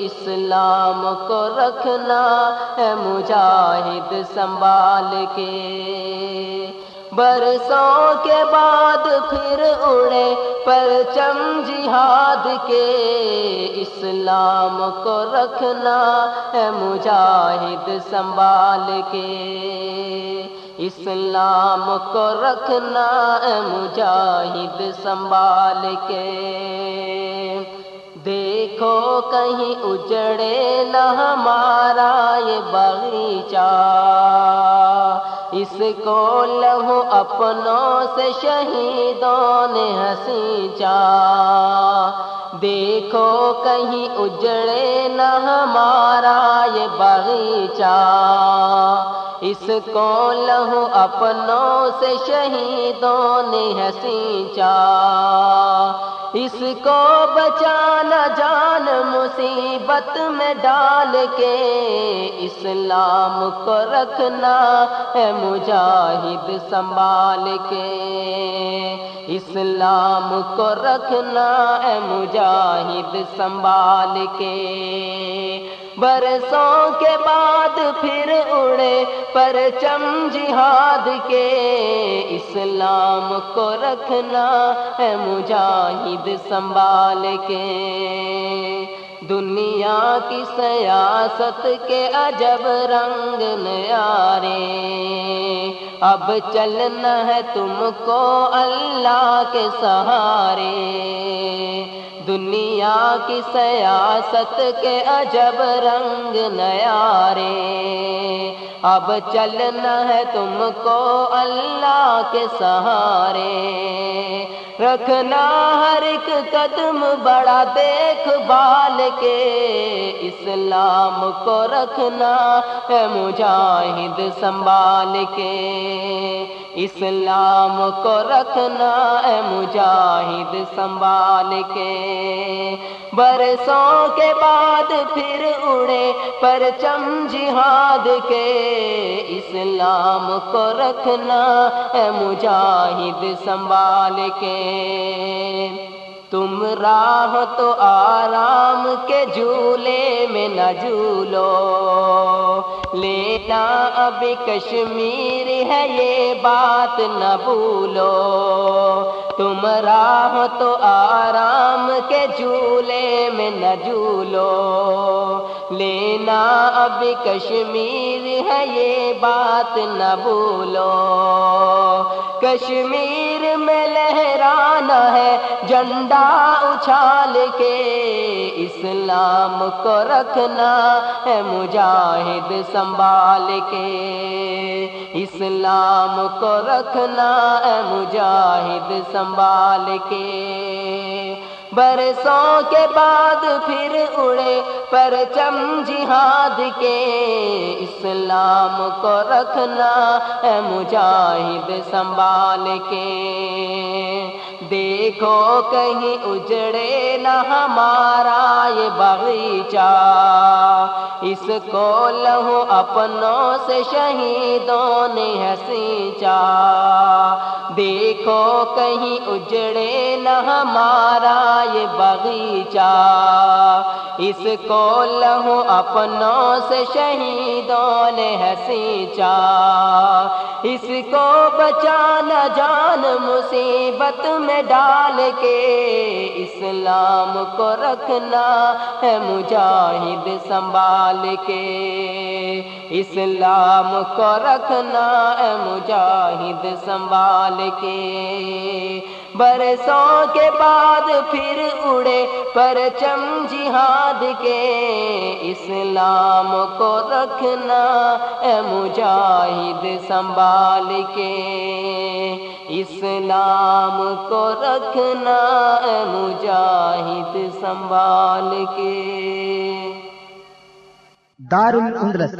اسلام کو رکھنا ہے مجاہد سنبھال کے۔ برسوں کے بعد پھر اڑے پرچم جہاد کے۔ اسلام کو رکھنا ہے مجاہد سنبھال کے۔ اسلام کو رکھنا ہے مجاہد سنبھال کے۔ دیکھو کہیں اجڑے نہ ہمارا یہ باغیچہ۔ اس کو لہو اپنوں سے شہیدوں نے ہسیچا دیکھو کہیں اجڑے نہ ہمارا یہ باغیچہ۔ اس کو لہو اپنوں سے شہیدوں نے ہنسی اس کو بچانا جان مصیبت میں ڈال کے اسلام کو رکھنا ہے مجاہد سنبھال کے۔ اسلام کو رکھنا ہے مجاہد سنبھال کے۔ برسوں کے بعد پھر اڑے پرچم جہاد کے۔ اسلام کو رکھنا ہے مجاہد سنبھال کے۔ دنیا کی سیاست کے عجب رنگ نیارے۔ اب چلنا ہے تم کو اللہ کے سہارے۔ دنیا کی سیاست کے عجب رنگ نیارے اب چلنا ہے تم کو اللہ کے سہارے۔ رکھنا ہر ایک قدم بڑا دیکھ بال کے۔ اسلام کو رکھنا ہے مجاہد سنبھال کے۔ اسلام کو رکھنا ہے مجاہد سنبھال کے۔ برسوں کے بعد پھر اڑے پرچم جہاد کے۔ اسلام کو رکھنا ہے مجاہد سنبھال کے۔ تم راہ تو آرام کے جھولے میں نہ جھولو۔ لینا ابھی کشمیر ہے یہ بات نہ بھولو۔ تم راہ تو آرام کے جھولے میں نہ جھولو۔ لینا ابھی کشمیر ہے یہ بات نہ بھولو۔ کشمیر میں لہرانا ہے جھنڈا اچھال کے۔ اسلام کو رکھنا ہے مجاہد سنبھال کے۔ اسلام کو رکھنا ہے مجاہد سنبھال کے۔ برسوں کے بعد پھر اڑے پرچم جہاد کے اسلام کو رکھنا ہے مجاہد سنبھال کے۔ دیکھو کہیں اجڑے نہ ہمارا یہ باغیچہ۔ اس کو لہو اپنوں سے شہیدوں نے ہسیچا دیکھو کہیں اجڑے نہ ہمارا یہ باغیچہ۔ اس کو لہو اپنوں سے شہیدوں نے ہنسیچا اس کو بچانا جان مصیبت میں ڈال کے اسلام کو رکھنا ہے مجاہد سنبھال کے۔ اسلام کو رکھنا ہے مجاہد سنبھال کے۔ برسوں کے بعد پھر اڑے پرچم جہاد کے اسلام کو رکھنا ہے مجاہد سنبھال کے اسلام کو رکھنا ہے مجاہد سنبھال کے۔ دار الاندلس